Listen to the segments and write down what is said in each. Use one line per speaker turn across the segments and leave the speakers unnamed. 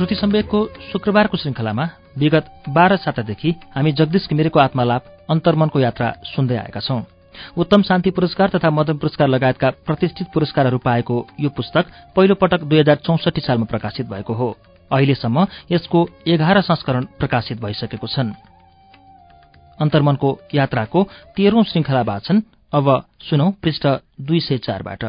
श्रुति सम्वेकको शुक्रबारको श्रृङ्खलामा विगत बाह्र सातादेखि हामी जगदीश घिमिरेको आत्मालाप अन्तर्मनको यात्रा सुन्दै आएका छौं। उत्तम शान्ति पुरस्कार तथा मदन पुरस्कार लगायतका प्रतिष्ठित पुरस्कारहरू पाएको यो पुस्तक पहिलो पटक दुई हजार चौसठी सालमा प्रकाशित भएको हो। अहिलेसम्म यसको एघार संस्करण प्रकाशित भइसकेको छन्। अन्तर्मनको यात्राको तेह्रौं श्रृङ्खला वाचन अब सुनौ पृष्ठ दुई सय चारबाट।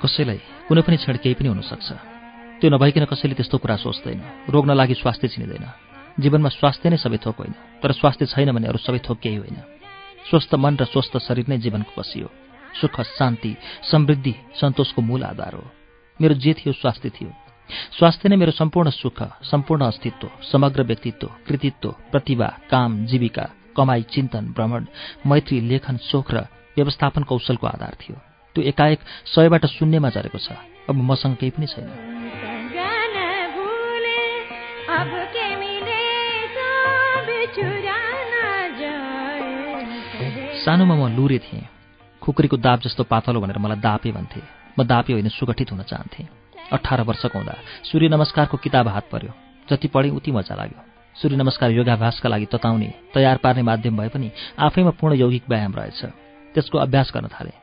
कसैलाई कुनै पनि क्षण केही पनि हुनसक्छ। त्यो नभइकन कसैले त्यस्तो कुरा सोच्दैन। रोग्न लागि स्वास्थ्य चिनिँदैन। जीवनमा स्वास्थ्य नै सबै थोक होइन। तर स्वास्थ्य छैन भने अरू सबै थोक केही होइन। स्वस्थ मन र स्वस्थ शरीर नै जीवनको बसी हो। सुख शान्ति समृद्धि सन्तोषको मूल आधार हो। मेरो जे थियो स्वास्थ्य थियो। स्वास्थ्य नै मेरो सम्पूर्ण सुख सम्पूर्ण अस्तित्व समग्र व्यक्तित्व कृतित्व प्रतिभा काम जीविका कमाई चिन्तन भ्रमण मैत्री लेखन सोख र व्यवस्थापन कौशलको आधार थियो। त्यो एकाएक सयबाट शून्यमा झरेको छ। अब मसँग केही पनि छैन। सानोमा म लुरे थिएँ। खुकुरीको दाप जस्तो पातलो भनेर मलाई दापे भन्थे। म दापे होइन सुगठित हुन चाहन्थेँ। अठार वर्षको हुँदा सूर्य नमस्कारको किताब हात पर्यो। जति पढेँ उति मजा लाग्यो। सूर्य नमस्कार योगाभ्यासका लागि तताउने तयार पार्ने माध्यम भए पनि आफैमा पूर्ण यौगिक व्यायाम रहेछ। त्यसको अभ्यास गर्न थालेँ।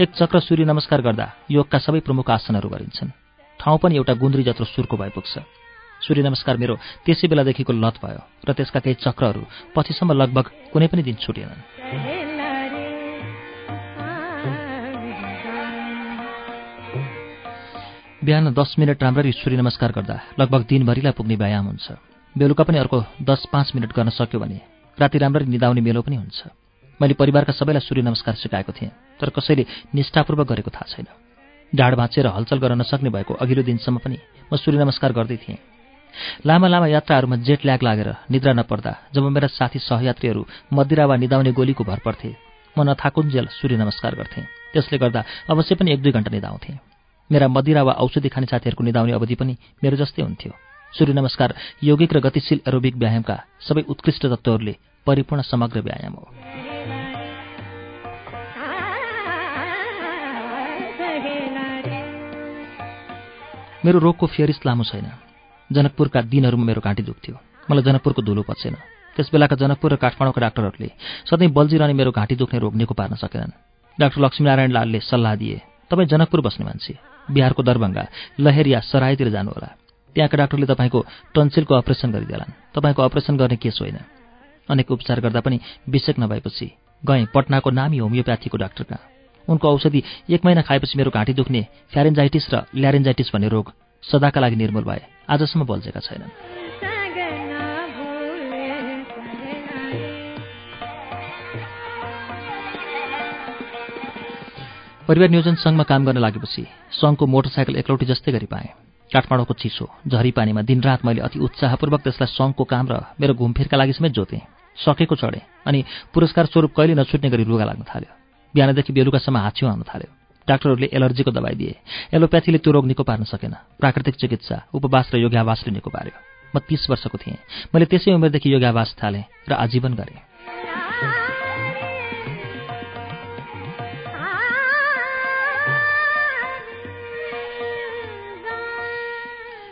एक चक्र सूर्य नमस्कार गर्दा योगका सबै प्रमुख आसनहरू गरिन्छन्। ठाउँ पनि एउटा गुन्द्री जत्रो सुरको भइपुग्छ। सूर्य नमस्कार मेरो त्यसै बेलादेखिको लत भयो र त्यसका केही चक्रहरू पछिसम्म लगभग कुनै पनि दिन छुटेनन्। बिहान दस मिनट राम्ररी सूर्य नमस्कार गर्दा लगभग दिनभरिलाई पुग्ने व्यायाम हुन्छ। बेलुका पनि अर्को दस पाँच मिनट गर्न सक्यो भने राति राम्ररी निदाउने मेलो पनि हुन्छ। मैले परिवारका सबैलाई सूर्य नमस्कार सिकाएको थिएँ तर कसैले निष्ठापूर्वक गरेको थाहा छैन। ढाड भाँचेर हलचल गर्न नसक्ने भएको अघिल्लो दिनसम्म पनि म सूर्य नमस्कार गर्दै थिएँ। लामा लामा यात्राहरूमा जेट ल्याग लागेर निद्रा नपर्दा जब मेरा साथी सहयात्रीहरू मदिरा वा निदाउने गोलीको भर पर्थे म नथाकुन्जेल सूर्य नमस्कार गर्थेँ। त्यसले गर्दा अवश्य पनि एक दुई घन्टा निदाउँथेँ। मेरा मदिरा वा औषधि खाने साथीहरूको निदाउने अवधि पनि मेरो जस्तै हुन्थ्यो। सूर्य नमस्कार यौगिक र गतिशील एरोबिक व्यायामका सबै उत्कृष्ट तत्त्वहरूले परिपूर्ण समग्र व्यायाम हो। मेरो रोगको फेरिस लामो छैन। जनकपुरका दिनहरूमा मेरो घाँटी दुख्थ्यो। मलाई जनकपुरको धुलो पचेन त्यस बेलाका जनकपुर र काठमाडौँका डाक्टरहरूले सधैँ बल्झिरहने मेरो घाँटी दुख्ने रोग निको पार्न सकेनन्। डाक्टर लक्ष्मीनारायण लालले सल्लाह दिए तपाईँ जनकपुर बस्ने मान्छे। बिहारको दरभङ्गा लहेरिया सराईतिर जानुहोला। त्यहाँका डाक्टरले तपाईँको टन्सिलको अपरेसन गरिदिएलान्। तपाईँको अपरेसन गर्ने केस होइन। अनेक उपचार गर्दा पनि विषेक नभएपछि गएँ पटनाको नामी होमियोप्याथीको डाक्टरका। उनको औषधि एक महिना खाएपछि मेरो घाँटी दुख्ने फ्यारेन्जाइटिस र ल्यारेन्जाइटिस भन्ने रोग सदाका लागि निर्मूल भए। आजसम्म बल्झेका छैनन्। परिवार नियोजन सङ्घमा काम गर्न लागेपछि सङ्घको मोटरसाइकल एकलौटी जस्तै गरी पाएँ। काठमाडौँको चिसो झरी पानीमा दिनरात मैले अति उत्साहपूर्वक त्यसलाई सङ्घको काम र मेरो घुमफिरका लागि समेत जोतेँ। सकेको चढेँ अनि पुरस्कार स्वरूप कहिले नछुट्ने गरी रुगा लाग्न थाल्यो। बिहानदेखि बेलुकासम्म हाछ्यो आउन थाल्यो। डाक्टरहरूले एलर्जीको दबाई दिए। एलोप्याथीले त्यो रोग निको पार्न सकेन। प्राकृतिक चिकित्सा उपवास र योगावासले निको पार्यो। म तीस वर्षको थिएँ। मैले त्यसै उमेरदेखि योगावास थालेँ र आजीवन गरेँ।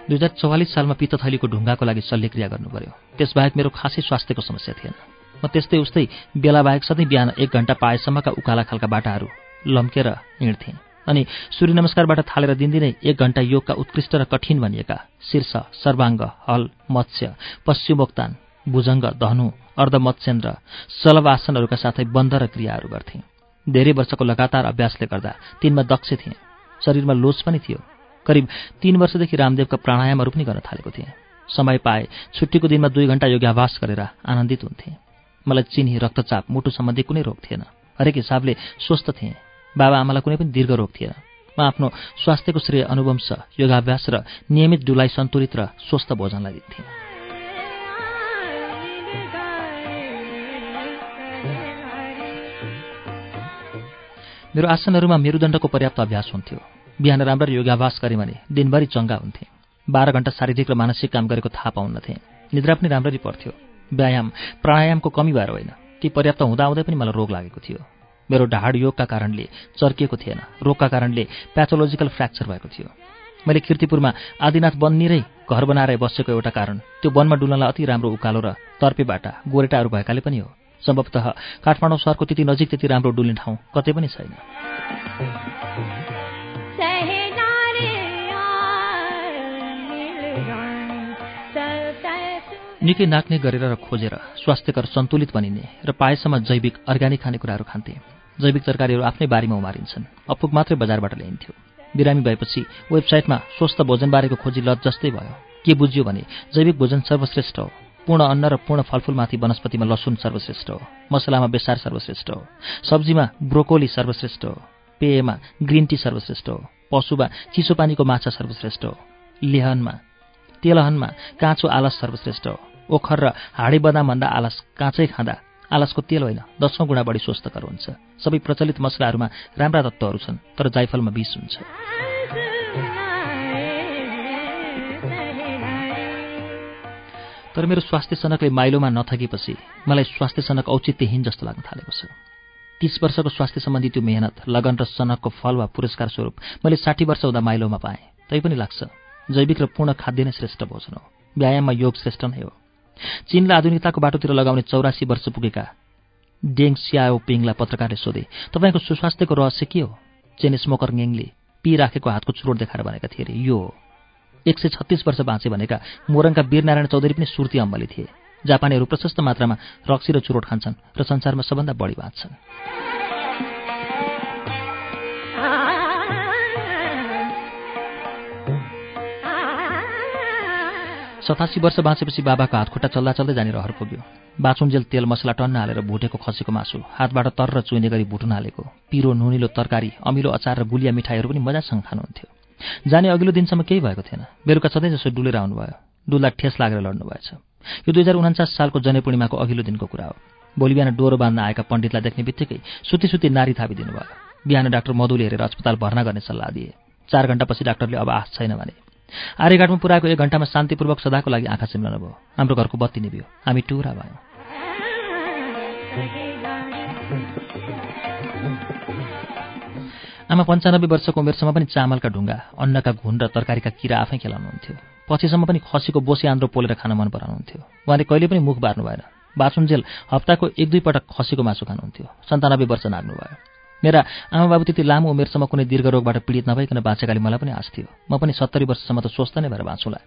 दुई हजार चौवालिस सालमा पित्तथैलीको ढुङ्गाको लागि शल्यक्रिया गर्नु पर्यो त्यसबाहेक मेरो खासै स्वास्थ्यको समस्या थिएन। म त्यस्तै उस्तै बेला बाहेक सधैँ बिहान एक घन्टा पाएसम्मका उकाला खालका बाटाहरू लम्केर हिँड्थेँ अनि सूर्य नमस्कारबाट थालेर दिनदिनै एक घन्टा योगका उत्कृष्ट र कठिन भनिएका शीर्ष सर्वाङ्ग हल मत्स्य पश्चिमोक्तान भुजङ्ग धनु अर्धमत्स्येन्द्र सलवासनहरूका साथै बन्द र क्रियाहरू गर्थेँ। धेरै वर्षको लगातार अभ्यासले गर्दा तिनमा दक्ष थिएँ। शरीरमा लोच पनि थियो। करिब तीन वर्षदेखि रामदेवका प्राणायामहरू पनि गर्न थालेको थिएँ। समय पाए छुट्टीको दिनमा दुई घन्टा योगाभ्यास गरेर आनन्दित हुन्थेँ। मलाई चिनी रक्तचाप मुटु सम्बन्धी कुनै रोग थिएन। हरेक हिसाबले स्वस्थ थिएँ। बाबा आमालाई कुनै पनि दीर्घ रोग थिएन। म आफ्नो स्वास्थ्यको श्रेय अनुवंश योगाभ्यास र नियमित डुलाइ सन्तुलित र स्वस्थ भोजनलाई दिन्थेँ मेरो आसनहरूमा मेरुदण्डको पर्याप्त अभ्यास हुन्थ्यो। बिहान राम्ररी योगाभ्यास गरेँ भने दिनभरि चङ्गा हुन्थे। बाह्र घण्टा शारीरिक र मानसिक काम गरेको थाहा पाउन्नथे निद्रा पनि राम्ररी पर्थ्यो व्यायाम प्राणायामको कमी भएर होइन। ती पर्याप्त हुँदाहुँदै पनि मलाई रोग लागेको थियो। मेरो ढाड योगका कारणले चर्किएको थिएन। रोगका कारणले प्याथोलोजिकल फ्र्याक्चर भएको थियो। मैले किर्तिपुरमा आदिनाथ बन्निरै घर बनाएर बसेको एउटा कारण त्यो वनमा डुल्नलाई अति राम्रो उकालो र तर्पे बाटा गोरेटाहरू भएकाले पनि हो। सम्भवतः काठमाडौँ सहरको त्यति नजिक त्यति राम्रो डुल्ने ठाउँ कतै पनि छैन। निकै नाक्ने गरेर र खोजेर स्वास्थ्यकर सन्तुलित बनिने र पाएसम्म जैविक अर्ग्यानिक खानेकुराहरू खान्थे। जैविक तरकारीहरू आफ्नै बारीमा उमारिन्छन्। अपुग मात्रै बजारबाट ल्याइन्थ्यो। बिरामी भएपछि वेबसाइटमा स्वस्थ भोजनबारेको खोजी लज जस्तै भयो। के बुझ्यो भने जैविक भोजन सर्वश्रेष्ठ हो। पूर्ण अन्न र पूर्ण फलफुलमाथि वनस्पतिमा लसुन सर्वश्रेष्ठ हो। मसलामा बेसार सर्वश्रेष्ठ हो। सब्जीमा ब्रोकोली सर्वश्रेष्ठ हो। पेयमा ग्रिन टी सर्वश्रेष्ठ हो पशुमा चिसो पानीको माछा सर्वश्रेष्ठ हो लेहनमा तेलहनमा काँचो आलस सर्वश्रेष्ठ हो ओखर र हाडी बदामभन्दा आलस काँचै खाँदा आलसको तेल होइन दसौँ गुणा बढी स्वस्थकर हुन्छ। सबै प्रचलित मसलाहरूमा राम्रा तत्त्वहरू छन् तर जाइफलमा विष हुन्छ। तर मेरो स्वास्थ्य सनकले माइलोमा नथकेपछि मलाई स्वास्थ्य सनक औचित्यहीन जस्तो लाग्न थालेको छ। तीस वर्षको स्वास्थ्य सम्बन्धी त्यो मेहनत लगन र सनकको फल वा पुरस्कार स्वरूप मैले साठी वर्ष हुँदा माइलोमा पाएँ। तैपनि लाग्छ जैविक र पूर्ण खाद्य नै श्रेष्ठ भोजन हो। व्यायाममा योग श्रेष्ठ नै हो। चीनलाई आधुनिकताको बाटोतिर लगाउने चौरासी वर्ष पुगेका डेङ स्याओ पिङलाई पत्रकारले सोधे तपाईँको सुस्वास्थ्यको रहस्य के हो? चेन स्मोकर गेङले पिराखेको हातको चुरोट देखाएर भनेका थिए अरे यो हो। एक सय छत्तिस वर्ष बाँचे भनेका मोरङका वीरनारायण चौधरी पनि सुर्ती अम्बली थिए। जापानीहरू प्रशस्त मात्रामा रक्सी र चुरोट खान्छन् र संसारमा सबभन्दा बढी बाँच्छन्। सतासी वर्ष बाँचेपछि बाबाको हात खुट्टा चल्दा चल्दै जाने रहर पुग्यो। बाचुन्जेल तेल मसला टन्न हालेर भुटेको खसीको मासु हातबाट तर र चुइने गरी भुटुन हालेको पिरो नुनिलो तरकारी अमिलो अचार र गुलिया मिठाईहरू पनि मजासँग खानुहुन्थ्यो। जाने अघिल्लो दिनसम्म केही भएको थिएन। बेलुका सधैँ जसो डुलेर आउनुभयो डुल्दा ठेस लागेर लड्नुभएछ। यो दुई हजार उन्चास सालको जने पूर्णिमाको अघिल्लो दिनको कुरा हो। भोलि बिहान डोरो बाँध्न आएका पण्डितलाई देख्ने बित्तिकै सुती सुती नारी थापिदिनु भयो। बिहान डाक्टर मधुले हेरेर अस्पताल भर्ना गर्ने सल्लाह दिए। चार घण्टापछि डाक्टरले अब आश छैन भने। आर्यघाटमा पुऱ्याएको एक घन्टामा शान्तिपूर्वक सदाको लागि आँखा चिम्लन भयो। हाम्रो घरको बत्ती निभ्यो। हामी टुरा भयौँ। आमा पन्चानब्बे वर्षको उमेरसम्म पनि चामलका ढुङ्गा अन्नका घुन र तरकारीका किरा आफै खेलाउनुहुन्थ्यो। पछिसम्म पनि खसीको बोसी आन्द्रो पोलेर खान मन पराउनुहुन्थ्यो। उहाँले कहिले पनि मुख बार्नु भएन। बाचुन्जेल हप्ताको एक दुई पटक खसीको मासु खानुहुन्थ्यो। सन्तानब्बे वर्ष नाग्नुभयो मेरा आमाबाबु त्यति लामो उमेरसम्म कुनै दीर्घ रोगबाट पीडित नभइकन बाँचेकाले मलाई पनि आश थियो। म पनि सत्तरी वर्षसम्म त स्वस्थ नै भएर बाँचुला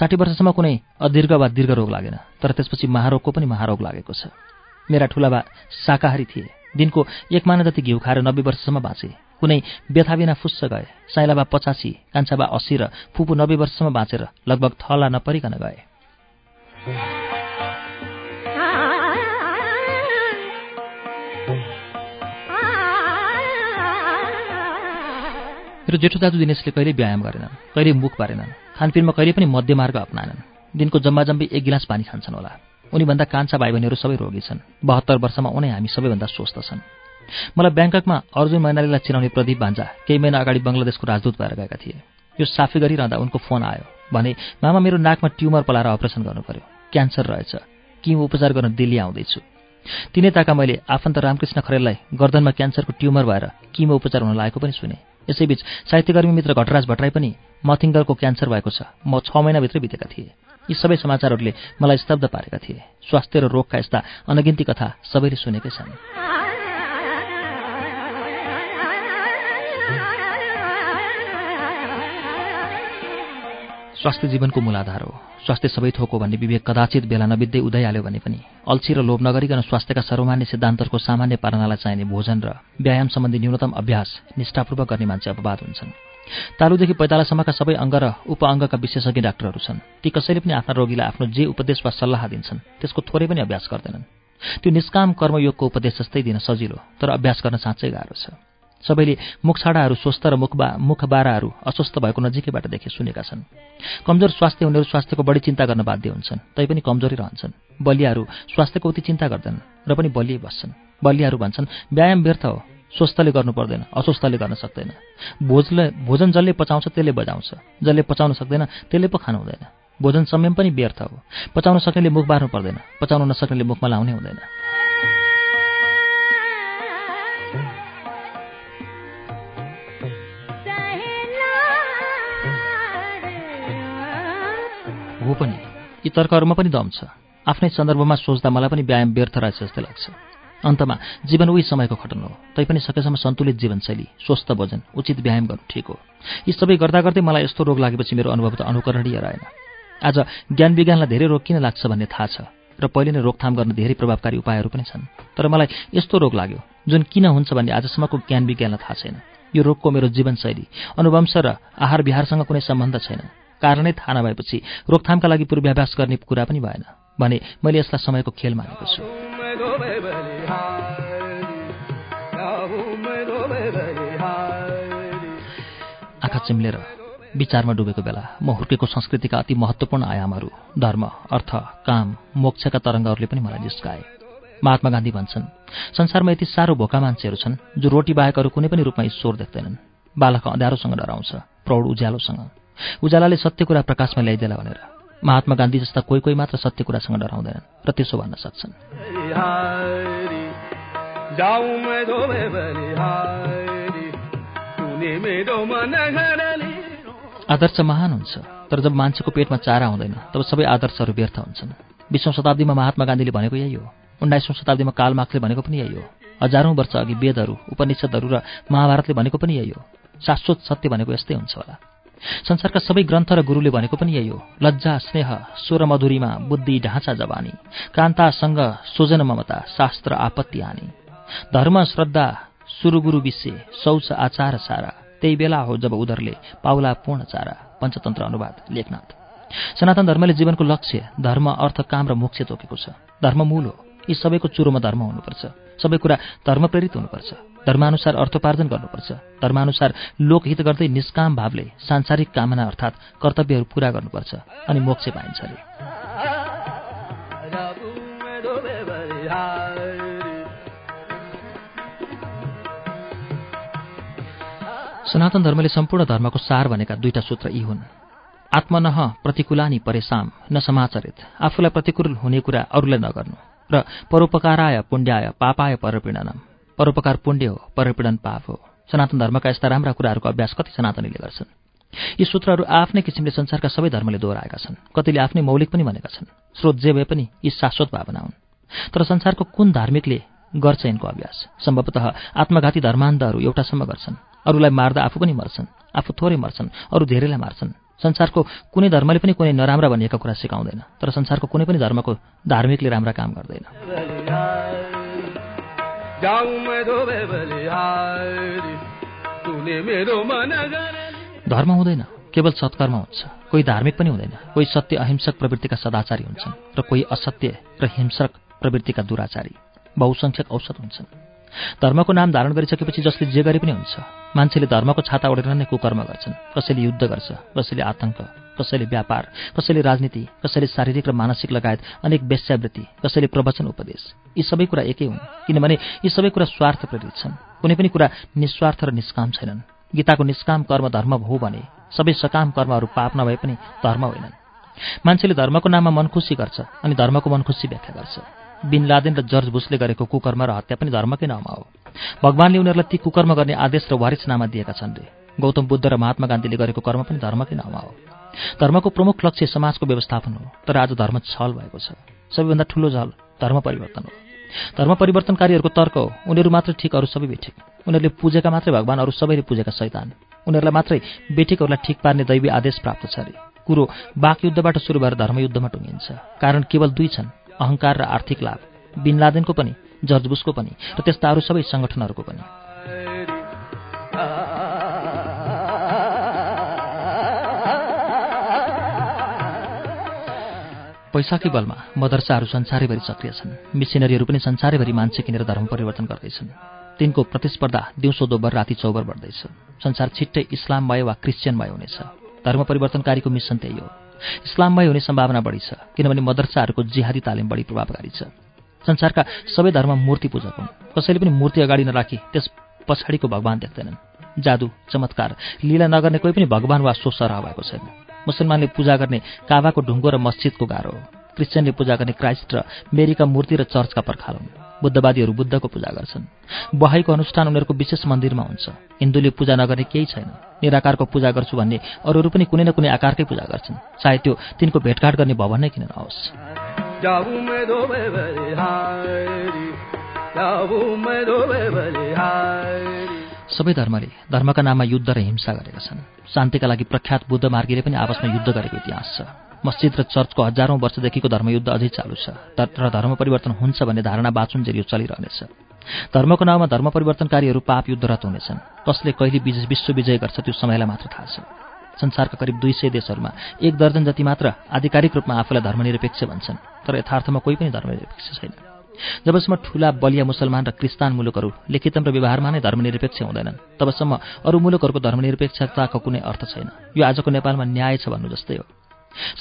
साठी वर्षसम्म कुनै अदीर्घ वा दीर्घ रोग लागेन तर त्यसपछि महारोगको पनि महारोग लागेको छ। मेरा ठुलाबा शाकाहारी थिए। दिनको एक माना जति घिउ खाएर नब्बे वर्षसम्म बाँचे। कुनै व्यथा बिना फुस्स गए। साइलाबा पचासी कान्छाबा अस्सी र फुपू नब्बे वर्षसम्म बाँचेर लगभग थला नपरिकन गए। मेरो जेठो दाजु दिनेशले कहिल्यै व्यायाम गरेनन् कहिल्यै मुख पारेनन् खानपिनमा कहिले पनि मध्यमार्ग अप्नाएनन्। दिनको जम्बाजम्बी एक गिलास पानी खान्छन् होला। उनीभन्दा कान्छा भाइ बहिनीहरू सबै रोगी छन्। बहत्तर वर्षमा उनै हामी सबैभन्दा स्वस्थ छन्। मलाई ब्याङ्ककमा अर्जुन मैनालीलाई चिनाउने प्रदीप भान्जा केही महिना अगाडि बङ्गलादेशको राजदूत भएर गएका थिए। यो साफी गरिरहँदा उनको फोन आयो भने मामा मेरो नाकमा ट्युमर पलाएर अपरेसन गर्नु पर्यो क्यान्सर रहेछ। कि उपचार गर्न दिल्ली आउँदैछु। तिनै ताका मैले आफन्त रामकृष्ण खरेललाई गर्दनमा क्यान्सरको ट्युमर भएर किमो उपचार हुन लागेको पनि सुने। यसैबीच साहित्यकर्मी मित्र घटराज भट्टराई पनि मथिङ्गरको क्यान्सर भएको छ। म छ महिनाभित्रै बितेका थिए। यी सबै समाचारहरूले मलाई स्तब्ध पारेका थिए। स्वास्थ्य र रोगका यस्ता अनगिन्ती कथा सबैले सुनेकै छन्। स्वास्थ्य जीवनको मूलाधार हो। स्वास्थ्य सबै थोक भन्ने विवेक कदाचित बेला नबित्दै उदाइहाल्यो भने पनि अल्छी र लोभ नगरिकन स्वास्थ्यका सर्वमान्य सिद्धान्तहरूको सामान्य पालनालाई चाहिने भोजन र व्यायाम सम्बन्धी न्यूनतम अभ्यास निष्ठापूर्वक गर्ने मान्छे अपवाद हुन्छन्। तालुदेखि पैतालासम्मका सबै अङ्ग र उप अङ्गका विशेषज्ञ डाक्टरहरू छन्। ती कसैले पनि आफ्ना रोगीलाई आफ्नो जे उपदेश वा सल्लाह दिन्छन् त्यसको थोरै पनि अभ्यास गर्दैनन्। त्यो निष्काम कर्मयोगको उपदेश जस्तै दिन सजिलो तर अभ्यास गर्न साँच्चै गाह्रो छ। सबैले मुखछाडाहरू स्वस्थ र मुखबा मुखबाराहरू अस्वस्थ भएको नजिकैबाट देखे सुनेका छन्। कमजोर स्वास्थ्य उनीहरू स्वास्थ्यको बढी चिन्ता गर्न बाध्य हुन्छन् तैपनि कमजोरी रहन्छन्। बलियाहरू स्वास्थ्यको उति चिन्ता गर्दैनन् र पनि बलियै बस्छन्। बलियाहरू भन्छन् व्यायाम व्यर्थ हो स्वस्थले गर्नु पर्दैन अस्वस्थले गर्न सक्दैन। भोजले भोजन जसले पचाउँछ त्यसले बजाउँछ। जसले पचाउन सक्दैन त्यसले पो खानु हुँदैन। भोजन संयम पनि व्यर्थ हो। पचाउन सक्नेले मुख बार्नु पर्दैन पचाउन नसक्नेले मुखमा लाउनै हुँदैन। हो पनि यी तर्कहरूमा पनि दम छ। आफ्नै सन्दर्भमा सोच्दा मलाई पनि व्यायाम व्यर्थ रहेछ जस्तै लाग्छ। अन्तमा जीवन उही समयको खटन हो। तैपनि सकेसम्म सन्तुलित जीवनशैली स्वस्थ भोजन उचित व्यायाम गर्नु ठिक हो। यी सबै गर्दा गर्दै मलाई यस्तो रोग लागेपछि मेरो अनुभव त अनुकरणीय रहेन। आज ज्ञान विज्ञानलाई धेरै रोग किन लाग्छ भन्ने थाहा छ र पहिले नै रोकथाम गर्न धेरै प्रभावकारी उपायहरू पनि छन्। तर मलाई यस्तो रोग लाग्यो जुन किन हुन्छ भन्ने आजसम्मको ज्ञान विज्ञानलाई थाहा छैन। यो रोगको मेरो जीवनशैली अनुभवंश र आहार विहारसँग कुनै सम्बन्ध छैन। कारणै थाहा नभएपछि रोकथामका लागि पूर्वाभ्यास गर्ने कुरा पनि भएन। भने मैले यसलाई समयको खेल मानेको छु। आँखा चिम्लेर विचारमा डुबेको बेला म हुर्केको संस्कृतिका अति महत्त्वपूर्ण आयामहरू धर्म अर्थ काम मोक्षका तरङ्गहरूले पनि मलाई जिस्काए महात्मा गान्धी भन्छन् संसारमा यति साह्रो भोका मान्छेहरू छन् जो रोटी बाहेकहरू कुनै पनि रूपमा ईश्वर देख्दैनन्। बालक अँध्यारोसँग डराउँछ प्रौढ उज्यालोसँग। उज्यालाले सत्य कुरा प्रकाशमा ल्याइदेला भनेर। महात्मा गान्धी जस्ता कोही कोही मात्र सत्य कुरासँग डराउँदैनन् र त्यसो भन्न सक्छन्। आदर्श महान हुन्छ तर जब मान्छेको पेटमा चारा हुँदैन तब सबै आदर्शहरू व्यर्थ हुन्छन्। बिसौँ शताब्दीमा महात्मा गान्धीले भनेको यही हो। उन्नाइसौँ शताब्दीमा कालमार्क्सले भनेको पनि यही हो। हजारौँ वर्ष अघि वेदहरू उपनिषदहरू र महाभारतले भनेको पनि यही हो। शाश्वत सत्य भनेको यस्तै हुन्छ होला। संसारका सबै ग्रन्थ र गुरुले भनेको पनि यही हो। लज्जा स्नेह स्वर मधुरीमा बुद्धि ढाँचा जवानी कान्तासँग सोजन ममता शास्त्र आपत्ति हानी। धर्म श्रद्धा सुरुगुरु विषय शौच आचार सारा। त्यही बेला हो जब उदरले पाउला पूर्ण चारा। पञ्चतन्त्र अनुवाद लेखनाथ। सनातन धर्मले जीवनको लक्ष्य धर्म अर्थ काम र मोक्ष तोकेको छ। धर्म मूल हो। यी सबैको चुरोमा धर्म हुनुपर्छ। सबै कुरा धर्म प्रेरित हुनुपर्छ। धर्मानुसार अर्थोपार्जन गर्नुपर्छ। धर्मानुसार लोकहित गर्दै निष्काम भावले सांसारिक कामना अर्थात् कर्तव्यहरू पूरा गर्नुपर्छ अनि मोक्ष पाइन्छ सनातन धर्मले सम्पूर्ण धर्मको सार भनेका दुईटा सूत्र यी हुन्। आत्मनह प्रतिकूलानी परेशाम न समाचरित। आफूलाई प्रतिकूल हुने कुरा अरूलाई नगर्नु। र परोपकाराय पुण्याय पापाय परपीडनम परोपकार पुण्य हो परपीडन पाप हो। सनातन धर्मका यस्ता राम्रा कुराहरूको अभ्यास कति सनातनीले गर्छन्? यी सूत्रहरू आफ्नै किसिमले संसारका सबै धर्मले दोहोऱ्याएका छन्। कतिले आफ्नै मौलिक पनि भनेका छन्। स्रोत जे भए पनि यी शाश्वत भावना हुन्। तर संसारको कुन धार्मिकले गर्छ यिनको अभ्यास? सम्भवतः आत्मघाती धर्मान्धहरू एउटासम्म गर्छन्। अरूलाई मार्दा आफू पनि मर्छन् आफू थोरै मर्छन् अरू धेरैलाई मार्छन्। संसारको कुनै धर्मले पनि कुनै नराम्रा भनिएका कुरा सिकाउँदैन तर संसारको कुनै पनि धर्मको धार्मिकले राम्रा काम गर्दैन। धर्म हुँदैन केवल सत्कर्म हुन्छ कोही धार्मिक पनि हुँदैन कोही सत्य अहिंसक प्रवृत्तिका सदाचारी हुन्छन् र कोही असत्य र हिंसक प्रवृत्तिका दुराचारी बहुसङ्ख्यक औसत हुन्छन्। धर्मको नाम धारण गरिसकेपछि जसले जे गरे पनि हुन्छ। मान्छेले धर्मको छाता ओढेर नै कुकर्म गर्छन्। कसैले युद्ध गर्छ कसैले आतंक कसैले व्यापार कसैले राजनीति कसैले शारीरिक र मानसिक लगायत अनेक वेश्यावृत्ति कसैले प्रवचन उपदेश। यी सबै कुरा एकै हुन् किनभने यी सबै कुरा स्वार्थ प्रेरित छन्। कुनै पनि कुरा निस्वार्थ र निष्काम छैनन्। गीताको निष्काम कर्म धर्म हो भने सबै सकाम कर्महरू पाप नभए पनि धर्म होइनन्। मान्छेले धर्मको नाममा मन खुसी गर्छ अनि धर्मको मन खुसी व्याख्या गर्छ। बिन लादेन र जर्ज बुसले गरेको कुकर्म र हत्या पनि धर्मकै नाममा हो। भगवान्ले उनीहरूलाई ती कुकर्म गर्ने आदेश र वारिसनामा दिएका छन् रे। गौतम बुद्ध र महात्मा गान्धीले गरेको कर्म पनि धर्मकै नाममा हो। धर्मको प्रमुख लक्ष्य समाजको व्यवस्थापन हो तर आज धर्म छल भएको छ। सबैभन्दा ठुलो झल धर्म परिवर्तन हो। धर्म परिवर्तनकारीहरूको तर्क हो उनीहरू मात्रै ठिक अरू सबै बेठिक। उनीहरूले पुजेका मात्रै भगवान् अरू सबैले पुजेका शैतान। उनीहरूलाई मात्रै बेठिकहरूलाई ठिक पार्ने दैवी आदेश प्राप्त छ अरे कुरो बाक युद्धबाट सुरु भएर धर्मयुद्धमा टुङ्गिन्छ। कारण केवल दुई छन्। अहंकार र आर्थिक लाभ बिन लादेनको पनि जर्जबुसको पनि र त्यस्ता अरू सबै संगठनहरूको पनि। पैसाकी बलमा मदरसाहरू संसारैभरि सक्रिय छन्। मिसिनरीहरू पनि संसारैभरि मान्छे किनेर धर्म परिवर्तन गर्दैछन्। तिनको प्रतिस्पर्धा दिउँसो दोब्बर राति चौबर बढ्दैछ। संसार छिट्टै इस्लाम भयो वा क्रिस्चियन भयो हुनेछ। धर्म परिवर्तनकारीको मिसन त्यही हो। इस्लाममय हुने सम्भावना बढी छ किनभने मदरसाहरूको जिहादी तालिम बढी प्रभावकारी छ। संसारका सबै धर्म मूर्ति पूजक हुन्। कसैले पनि मूर्ति अगाडि नराखी त्यस पछाडिको भगवान् देख्दैनन्। जादु चमत्कार लीला नगर्ने कोही पनि भगवान् वा सो सरह भएको छैन। मुसलमानले पूजा गर्ने काबाको ढुङ्गो र मस्जिदको गाह्रो हो। क्रिस्चियनले पूजा गर्ने क्राइस्ट र मेरीका मूर्ति र चर्चका पर्खाल हुन्। बुद्धवादीहरू बुद्धको पूजा गर्छन्। बहाईको अनुष्ठान उनीहरूको विशेष मन्दिरमा हुन्छ। हिन्दूले पूजा नगर्ने केही छैन। निराकारको पूजा गर्छु भन्ने अरूहरू पनि कुनै न कुनै आकारकै पूजा गर्छन्। सायद त्यो तिनको भेटघाट गर्ने भवन नै किन नहोस्। सबै धर्मले धर्मका नाममा युद्ध र हिंसा गरेका छन्। शान्तिका लागि प्रख्यात बुद्ध मार्गीले पनि आपसमा युद्ध गरेको इतिहास छ। मस्जिद र चर्चको हजारौं वर्षदेखिको धर्मयुद्ध अझै चालु छ। तर धर्म परिवर्तन हुन्छ भन्ने धारणा बाँचुन्जेल यो चलिरहनेछ। धर्मको नाउँमा धर्म परिवर्तनकारीहरू पाप युद्धरत हुनेछन्। कसले कहिले विश्व विजय गर्छ त्यो समयलाई मात्र थाहा छ। संसारका करिब दुई सय देशहरूमा एक दर्जन जति मात्र आधिकारिक रूपमा आफूलाई धर्मनिरपेक्ष भन्छन् तर यथार्थमा कोही पनि धर्मनिरपेक्ष छैन। जबसम्म ठूला बलिया मुसलमान र क्रिस्तान मुलुकहरू लिखितम र व्यवहारमा नै धर्मनिरपेक्ष हुँदैनन् तबसम्म अरू मुलुकहरूको धर्मनिरपेक्षताको कुनै अर्थ छैन। यो आजको नेपालमा न्याय छ भन्नु जस्तै हो।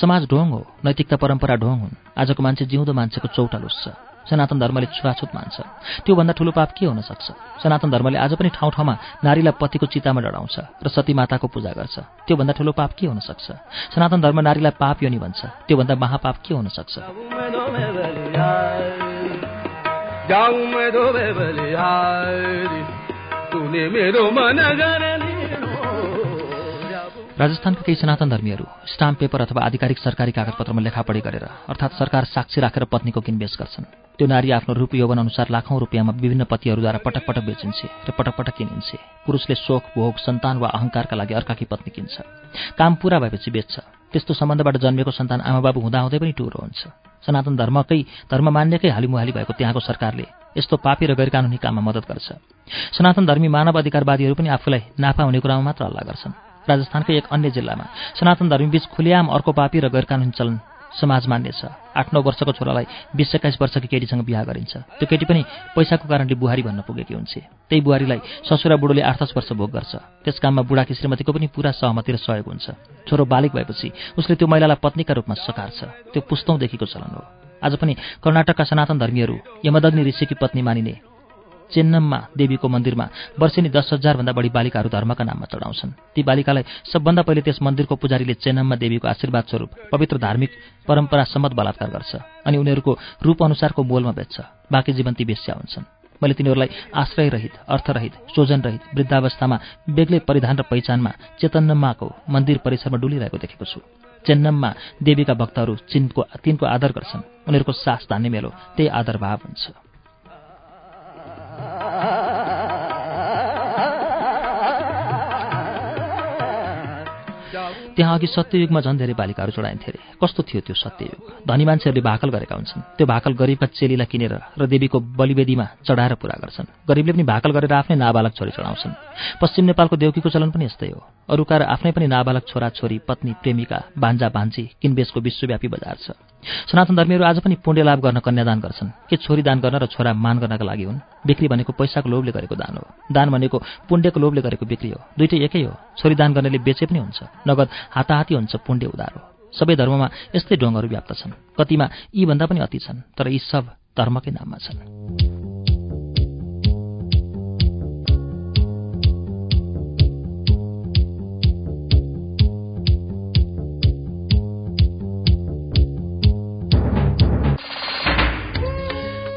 समाज ढोङ हो नैतिकता परम्परा ढोङ हुन्। आजको मान्छे जिउँदो मान्छेको चौटा लुस्छ। सनातन धर्मले छुवाछुत मान्छ। त्योभन्दा ठुलो पाप के हुन सक्छ? सनातन धर्मले आज पनि ठाउँ ठाउँमा नारीलाई पतिको चितामा डढाउँछ र सती माताको पूजा गर्छ। त्योभन्दा ठुलो पाप के हुन सक्छ? सनातन धर्म नारीलाई पाप यो नि भन्छ। त्योभन्दा महापाप के हुन सक्छ? राजस्थानका केही सनातन धर्मीहरू स्टाम्प पेपर अथवा आधिकारिक सरकारी कागजपत्रमा लेखापढी गरेर अर्थात् सरकार साक्षी राखेर पत्नीको किनबेच गर्छन्? त्यो नारी आफ्नो रूप यौवन अनुसार लाखौँ रुपियाँमा विभिन्न पतिहरूद्वारा पटक पटक बेचिन्छे र पटक पटक किनिन्छे। पुरुषले शोक भोग सन्तान वा अहङ्कारका लागि अर्काकी पत्नी किन्छ। काम पुरा भएपछि बेच्छ। त्यस्तो सम्बन्धबाट जन्मेको सन्तान आमाबाबु हुँदाहुँदै पनि टुरो हुन्छ। सनातन धर्मकै धर्म मान्यकै हालिमुहाली भएको त्यहाँको सरकारले यस्तो पापी र गैरकानुनी काममा मद्दत गर्छ। सनातन धर्मी मानव अधिकारवादीहरू पनि आफूलाई नाफा हुने कुरामा मात्र हल्ला गर्छन्। राजस्थानकै एक अन्य जिल्लामा। सनातन धर्मीबीच खुलियाम अर्को पापी र गैरकानुनी चलन समाज मान्य छ। आठ नौ वर्षको छोरालाई बिस एक्काइस वर्षकी केटीसँग बिहा गरिन्छ। त्यो केटी पनि पैसाको कारणले बुहारी भन्न पुगेकी हुन्छ। त्यही बुहारीलाई ससुरा बुढोले आठ दस वर्ष भोग गर्छ। त्यस काममा बुढाकी श्रीमतीको पनि पुरा सहमति र सहयोग हुन्छ। छोरो बालिक भएपछि उसले त्यो महिलालाई पत्नीका रूपमा सकार्छ। त्यो पुस्तौँदेखिको चलन हो। आज पनि कर्नाटकका सनातन धर्मीहरू यमदग्नि ऋषिकी पत्नी मानिने चेन्नममा देवीको मन्दिरमा वर्षेनी दस हजारभन्दा बढी बालिकाहरू धर्मका नाममा चढाउँछन्। ती बालिकालाई सबभन्दा पहिले त्यस मन्दिरको पुजारीले चेन्नममा देवीको आशीर्वाद स्वरूप पवित्र धार्मिक परम्परा सम्मत बलात्कार गर्छ अनि उनीहरूको रूप अनुसारको मोलमा बेच्छ। बाँकी जीवन ती बेस्या हुन्छन्। मैले तिनीहरूलाई आश्रयरहित अर्थरहित स्वजनरहित वृद्धावस्थामा बेग्लै परिधान र पहिचानमा चेतन्नम्माको मन्दिर परिसरमा डुलिरहेको देखेको छु। चेन्नममा देवीका भक्तहरू चिनको तिनको आदर गर्छन्। उनीहरूको सास धान्ने मेलो त्यही आदर भाव हुन्छ। त्यहाँ अघि सत्ययुगमा झन् धेरै बालिकाहरू चढाइन्थे अरे कस्तो थियो त्यो सत्ययुग? धनी मान्छेहरूले भाकल गरेका हुन्छन्। त्यो भाकल गरिबका चेलीलाई किनेर र देवीको बलिवेदीमा चढाएर पुरा गर्छन्। गरिबले पनि भाकल गरेर आफ्नै नाबालक छोरी चढाउँछन्। पश्चिम नेपालको देउकीको चलन पनि यस्तै हो। अरूका आफ्नै पनि नाबालक छोरा छोरी पत्नी प्रेमिका भान्जा भान्जी किनबेचको विश्वव्यापी बजार छ। सनातन धर्मीहरू आज पनि पुण्य लाभ गर्न कन्यादान गर्छन्। के छोरी दान गर्न र छोरा मान गर्नका लागि हुन्? बिक्री भनेको पैसाको लोभले गरेको दान हो। दान भनेको पुण्यको लोभले गरेको बिक्री हो। दुइटै एकै हो। छोरी दान गर्नेले बेचे पनि हुन्छ। नगद हाताहाती हुन्छ पुण्य उधार हो। सबै धर्ममा यस्तै ढोङहरू व्याप्त छन्। कतिमा यीभन्दा पनि अति छन् तर यी सब धर्मकै नाममा छन्।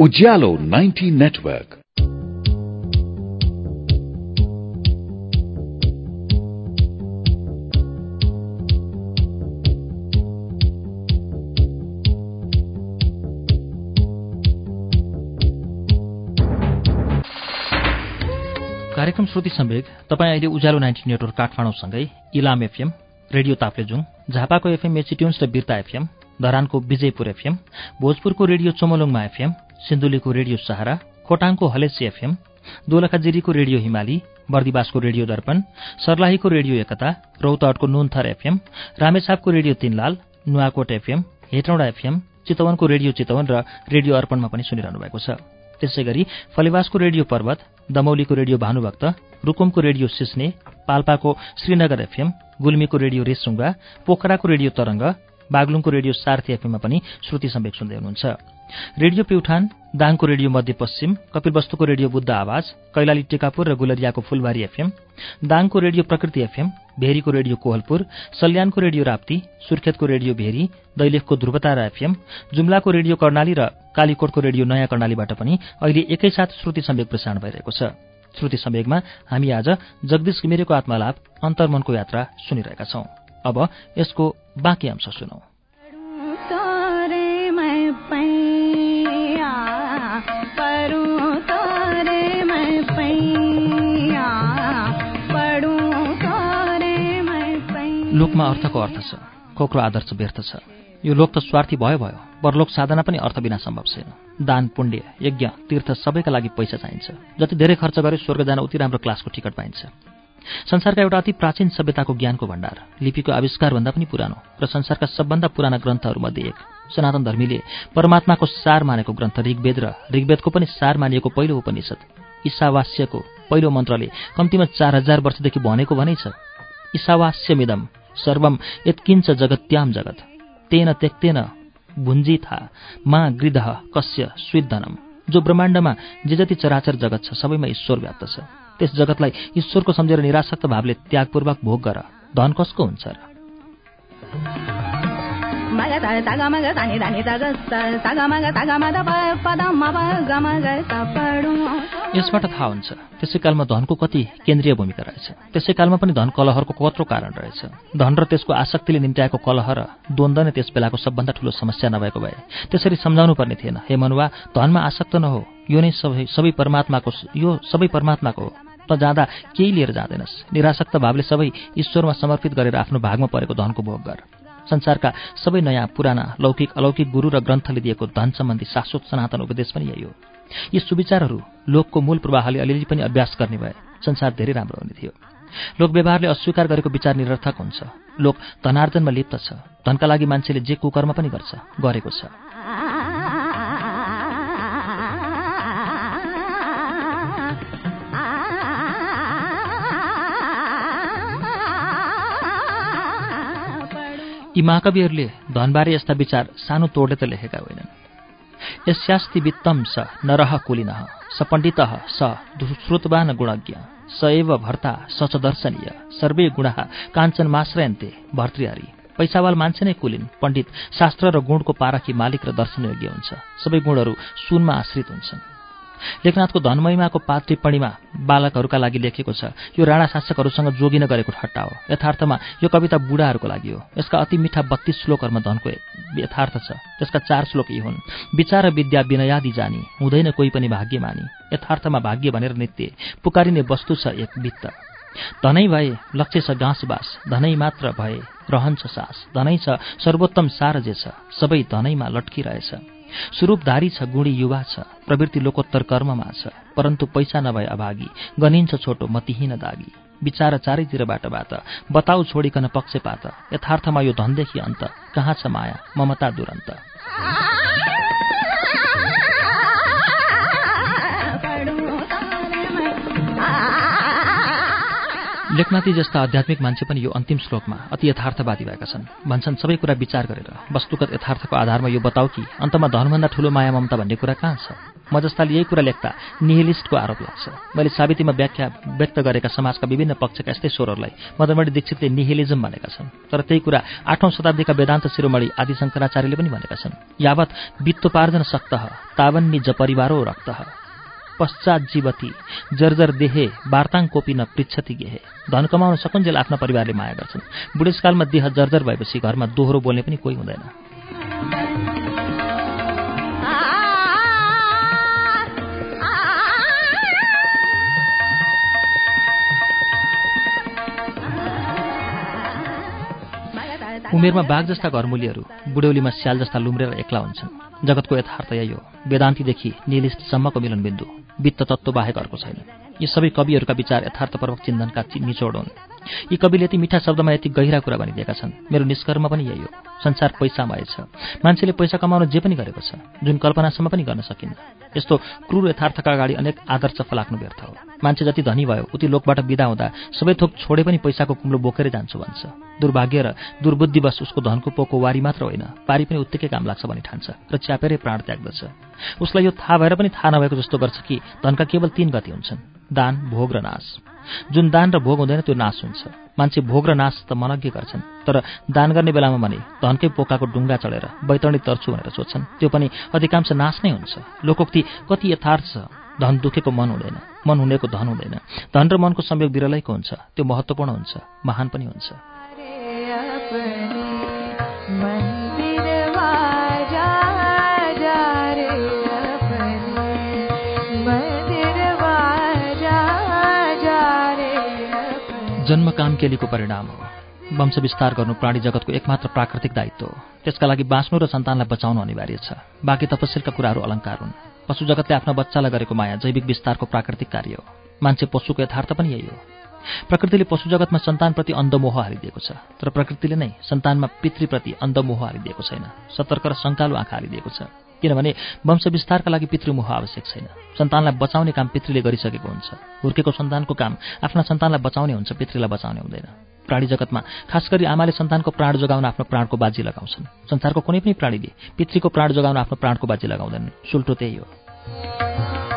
Ujyaalo
ninety network.
कार्यक्रम श्रुति सम्वेक तपाईँ अहिले उज्यालो नाइन्टी नेटवर्क काठमाडौँसँगै इलाम एफएम रेडियो ताप्लेजुङ झापाको एफएम एचिट्युन्स र बिर्ता एफएम धरानको विजयपुर एफएम भोजपुरको रेडियो चोमोलुङमा एफएम सिन्धुलीको रेडियो सहारा खोटाङको हलेसी एफएम दोलखाजिरीको रेडियो हिमाली बर्दिवासको रेडियो दर्पण सर्लाहीको रेडियो एकता रौतहटको Nunthar FM रामेछापको radio Tinlal Nuwakot FM Hetauda FM चितवनको रेडियो चितवन र रेडियो अर्पणमा पनि सुनिरहनु भएको छ। त्यसै गरी फलेवासको रेडियो पर्वत दमौलीको रेडियो भानुभक्त रुकुमको रेडियो सिस्ने पाल्पाको श्रीनगर एफएम गुल्मीको रेडियो रेसुङ्गा पोखराको रेडियो तरंग बागलुङको रेडियो सार्थी एफएममा पनि श्रुति सम्वेक सुन्दै हुनुहुन्छ। रेडियो प्युठान दाङको रेडियो मध्यपश्चिम कपिलवस्तुको रेडियो बुद्ध आवाज कैलाली टेकापुर र गुलरियाको फुलबारी एफएम दाङको रेडियो प्रकृति एफएम भेरीको रेडियो कोहलपुर सल्यानको रेडियो राप्ती सुर्खेतको रेडियो भेरी दैलेखको ध्रुवतारा एफएम जुम्लाको रेडियो कर्णाली र कालीकोटको रेडियो नयाँ कर्णालीबाट पनि अहिले एकैसाथ श्रुति सम्वेक प्रसारण भइरहेको छ। श्रुति सम्वेकमा हामी आज जगदीश घिमिरेको आत्मालाप अन्तर्मनको यात्रा सुनिरहेका छौं। अब यसको बाँकी अंश सुनौ। लोकमा अर्थको अर्थ छ कोक्रो आदर्श व्यर्थ छ। यो लोक त स्वार्थी भयो भयो परलोक साधना पनि अर्थ बिना सम्भव छैन। दान पुण्य यज्ञ तीर्थ सबैका लागि पैसा चाहिन्छ। जति धेरै खर्च गरे स्वर्ग जान उति राम्रो क्लासको टिकट पाइन्छ। संसारका एउटा अति प्राचीन सभ्यताको ज्ञानको भण्डार लिपिको आविष्कारभन्दा पनि पुरानो र संसारका सबभन्दा पुराना ग्रन्थहरूमध्ये एक। सनातन धर्मीले परमात्माको सार मानेको ग्रन्थ ऋग्वेद र ऋग्वेदको पनि सार मानिएको पहिलो उपनिषद। ईशावास्यको पहिलो मन्त्रले कम्तीमा चार हजार वर्षदेखि भनेको भनै छ। ईशावास्यमिदम सर्वम यत्किञ्च जगत्याम जगत। तेन त्यक्तेन भुन्जिथा मा गृध कस्य स्विधनम जो ब्रह्माण्डमा जे जति चराचर जगत छ सबैमा ईश्वर व्याप्त छ। त्यस जगतलाई ईश्वरको सम्झेर निराशक्त भावले त्यागपूर्वक भोग गर। धन कसको हुन्छ र? यसबाट थाहा हुन्छ त्यसै कालमा धनको कति केन्द्रीय भूमिका रहेछ। त्यसै कालमा पनि धन कलहरको कत्रो कारण रहेछ। धन र त्यसको आसक्तिले निम्त्याएको कलह र द्वन्द नै त्यस बेलाको सबभन्दा ठूलो समस्या नभएको भए। त्यसरी सम्झाउनु पर्ने थिएन। हे मनुवा धनमा आसक्त नहो। यो नै सबै सबै परमात्माको यो सबै परमात्माको हो। त जाँदा केही लिएर जाँदैनस्। निरासक्त भावले सबै ईश्वरमा समर्पित गरेर आफ्नो भागमा परेको धनको भोग गर। संसारका सबै नयाँ पुराना लौकिक अलौकिक गुरु र ग्रन्थले दिएको धन सम्बन्धी शाश्वत सनातन उपदेश पनि यही हो। यी सुविचारहरू लोकको मूल प्रवाहले अलिअलि पनि अभ्यास गर्ने भए संसार धेरै राम्रो हुने थियो। लोक व्यवहारले अस्वीकार गरेको विचार निरर्थक हुन्छ। लोक धनार्जनमा लिप्त छ। धनका लागि मान्छेले जे कुकर्म पनि गर्छ गरेको छ। यी महाकविहरूले धनबारे यस्ता विचार सानो तोडले त लेखेका होइनन्। यस्यास्ति वित्तम स नरह कुलिन स पण्डित स श्रुतवान गुणज्ञ स एव भर्ता सच दर्शनीय सर्वे गुणा काञ्चन माश्रयन्ते भर्तृहरी। पैसावाल मान्छे नै कुलिन पण्डित शास्त्र र गुणको पारखी मालिक र दर्शनयोग्य हुन्छ। सबै गुणहरू सुनमा आश्रित हुन्छन्। लेखनाथको धनमहिमाको पात टिप्पणीमा बालकहरूका लागि लेखेको छ यो राणा शासकहरूसँग जोगिन गरेको ठट्टा हो। यथार्थमा यो कविता बुढाहरूको लागि हो। यसका अति मिठा बत्तीस श्लोकहरूमा धनको यथार्थ छ। त्यसका चार श्लोक यी हुन्। विचार विद्या विनयादि जानी हुँदैन कोही पनि भाग्य मानी। यथार्थमा भाग्य भनेर नित्य पुकारिने वस्तु छ एक वित्त धनै भए लक्ष्य छ बाँस धनै मात्र भए रहन्छ सास। धनै छ सर्वोत्तम सार जे छ सबै धनैमा लट्किरहेछ। स्वरूपधारी छ गुणी युवा छ प्रवृत्ति लोकोत्तर कर्ममा छ परन्तु पैसा नभए अभागी गनिन्छ छोटो मतिहीन दागी। विचार चारैतिरबाटबाट बताउ छोडिकन पक्षपात यथार्थमा यो धनदेखि अन्त कहाँ छ माया ममता दुरन्त? लेखनाथी जस्ता आध्यात्मिक मान्छे पनि यो अन्तिम श्लोकमा अति यथार्थवादी भएका छन्। भन्छन् सबै कुरा विचार गरेर वस्तुगत यथार्थको आधारमा यो बताऊ कि अन्तमा धनभन्दा ठूलो माया ममता भन्ने कुरा कहाँ छ? म जस्ताले यही कुरा लेख्दा निहिलिस्टको आरोप लाग्छ। मैले साबितीमा व्याख्या व्यक्त गरेका समाजका विभिन्न पक्षका यस्तै स्वरहरूलाई मदनमणि दीक्षितले निहिलिजम भनेका छन्। तर त्यही कुरा आठौं शताब्दीका वेदान्त शिरोमणि आदि शङ्कराचार्यले पनि भनेका छन्। यावत वित्तोपार्जन सक्त तावन्नी ज परिवारो रक्त। पश्चात जीवती जर्जर देहे वार्ताङ कोपिन पृच्छति गेहे। धन कमाउन सकुन्जेल आफ्ना परिवारले माया गर्छन्। बुढेसकालमा देह जर्जर भएपछि घरमा दोहोरो बोल्ने पनि कोही हुँदैन। उमेरमा बाघ जस्ता घरमुलीहरू बुढ्यौलीमा स्याल जस्ता लुम्रेर एक्ला हुन्छन्। जगतको यथार्थ यही हो। वेदान्तीदेखि निलिष्टसम्मको मिलनबिन्दु। वित्त तत्त्व बाहेक अर्को छैन। यी सबै कविहरूका विचार यथार्थपूर्वक चिन्तनका निचोड हुन्। यी कविले यति मिठा शब्दमा यति गहिरा कुरा भनिदिएका छन्। मेरो निष्कर्म पनि यही हो। संसार पैसामय छ मान्छेले पैसा कमाउन जे पनि गरेको छ जुन कल्पनासम्म पनि गर्न सकिन्न। यस्तो क्रूर यथार्थका अगाडि अनेक आदर्श फलाक्नु व्यर्थ हो। मान्छे जति धनी भयो उति लोकबाट विदा हुँदा सबै थोक छोडे पनि पैसाको कुम्लो बोकेरै जान्छु भन्छ। दुर्भाग्य र दुर्बुद्धिवश उसको धनको पोको वारी मात्र होइन पारी पनि उत्तिकै काम लाग्छ भनी ठान्छ र च्यापेरै प्राण त्याग्दछ। उसलाई यो थाहा भएर पनि थाहा नभएको जस्तो गर्छ कि धनका केवल तीन गति हुन्छन्। दान भोग र नाश। जुन दान र भोग हुँदैन त्यो नाश हुन्छ। मान्छे भोग र नाश त मनज्ञ गर्छन् तर दान गर्ने बेलामा भने धनकै पोकाको डुङ्गा चढेर बैतरणी तर्छु भनेर सोध्छन्। त्यो पनि अधिकांश नाश नै हुन्छ। लोकोक्ति कति यथार्थ छ। धन दुखेको मन हुँदैन। मन हुनेको धन हुँदैन। धन र मनको संयोग विरलैको हुन्छ। त्यो महत्त्वपूर्ण हुन्छ। महान पनि हुन्छ। जन्म कामकेलीको परिणाम हो। वंश विस्तार गर्नु प्राणी जगतको एकमात्र प्राकृतिक दायित्व हो। त्यसका लागि बाँच्नु र सन्तानलाई बचाउनु अनिवार्य छ। बाँकी तपस्यका कुराहरू अलङ्कार हुन्। पशु जगतले आफ्ना बच्चालाई गरेको माया जैविक विस्तारको प्राकृतिक कार्य हो। मान्छे पशुको यथार्थ पनि यही हो। प्रकृतिले पशु जगतमा सन्तानप्रति अन्धमोह हालिदिएको छ तर प्रकृतिले नै सन्तानमा पितृप्रति अन्धमोह हालिदिएको छैन। सतर्क र शङ्कालु आँखा हालिदिएको छ। किनभने वंश विस्तारका लागि पितृमोह आवश्यक छैन। सन्तानलाई बचाउने काम पितृले गरिसकेको हुन्छ। हुर्केको सन्तानको काम आफ्ना सन्तानलाई बचाउने हुन्छ पितृलाई बचाउने हुँदैन। प्राणी जगतमा खास गरी आमाले सन्तानको प्राण जोगाउन आफ्नो प्राणको बाजी लगाउँछन्। संसारको कुनै पनि प्राणीले पितृको प्राण जोगाउन आफ्नो प्राणको बाजी लगाउँदैनन् सुल्टो त्यही हो।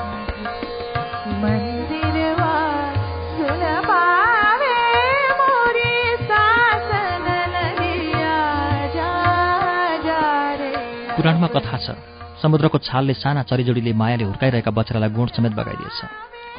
पुराणमा कथा छ। समुद्रको छालले साना चरीजोडीले मायाले हुर्काइरहेका बच्चालाई गुण समेत बगाइदिएछ।